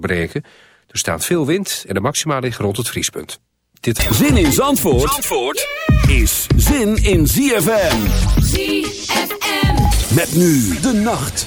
breken. Er staat veel wind en de maxima liggen rond het vriespunt. Dit... Zin in Zandvoort, Zandvoort is zin in ZFM. ZFM. Met nu de nacht.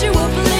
Perpetual bliss.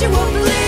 you won't believe.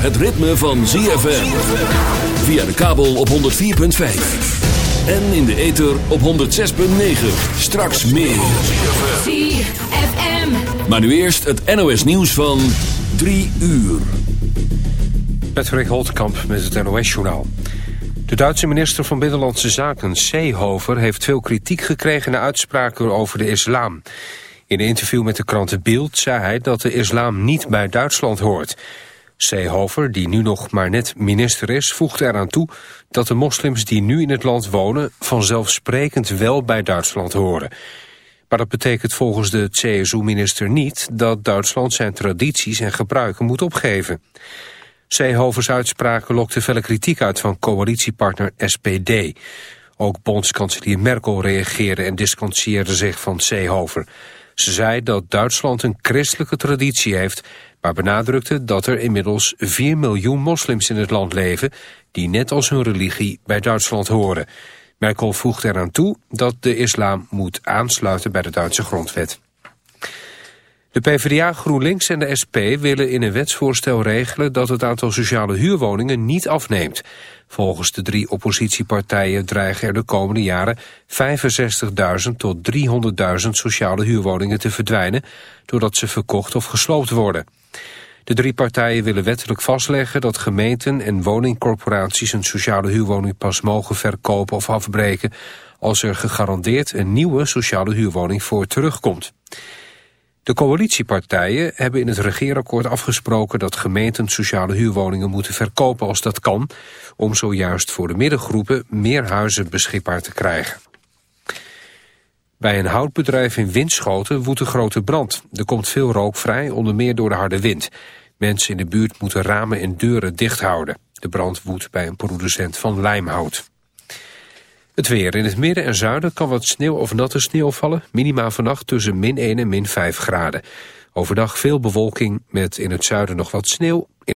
het ritme van ZFM. Via de kabel op 104.5. En in de ether op 106.9. Straks meer. ZFM. Maar nu eerst het NOS nieuws van 3 uur. Patrick Holtkamp met het NOS-journaal. De Duitse minister van Binnenlandse Zaken, Seehofer... heeft veel kritiek gekregen na uitspraken over de islam. In een interview met de krant Bild zei hij dat de islam niet bij Duitsland hoort. Seehofer, die nu nog maar net minister is, voegde eraan toe... dat de moslims die nu in het land wonen... vanzelfsprekend wel bij Duitsland horen. Maar dat betekent volgens de CSU-minister niet... dat Duitsland zijn tradities en gebruiken moet opgeven. Seehovers uitspraken lokten felle kritiek uit van coalitiepartner SPD. Ook bondskanselier Merkel reageerde en distancieerde zich van Seehover. Ze zei dat Duitsland een christelijke traditie heeft... maar benadrukte dat er inmiddels 4 miljoen moslims in het land leven... die net als hun religie bij Duitsland horen. Merkel voegde eraan toe dat de islam moet aansluiten bij de Duitse grondwet. De PvdA, GroenLinks en de SP willen in een wetsvoorstel regelen dat het aantal sociale huurwoningen niet afneemt. Volgens de drie oppositiepartijen dreigen er de komende jaren 65.000 tot 300.000 sociale huurwoningen te verdwijnen doordat ze verkocht of gesloopt worden. De drie partijen willen wettelijk vastleggen dat gemeenten en woningcorporaties een sociale huurwoning pas mogen verkopen of afbreken als er gegarandeerd een nieuwe sociale huurwoning voor terugkomt. De coalitiepartijen hebben in het regeerakkoord afgesproken dat gemeenten sociale huurwoningen moeten verkopen als dat kan, om zojuist voor de middengroepen meer huizen beschikbaar te krijgen. Bij een houtbedrijf in Winschoten woedt een grote brand. Er komt veel rook vrij, onder meer door de harde wind. Mensen in de buurt moeten ramen en deuren dicht houden. De brand woedt bij een producent van lijmhout. Het weer. In het midden en zuiden kan wat sneeuw of natte sneeuw vallen. Minima vannacht tussen min 1 en min 5 graden. Overdag veel bewolking met in het zuiden nog wat sneeuw.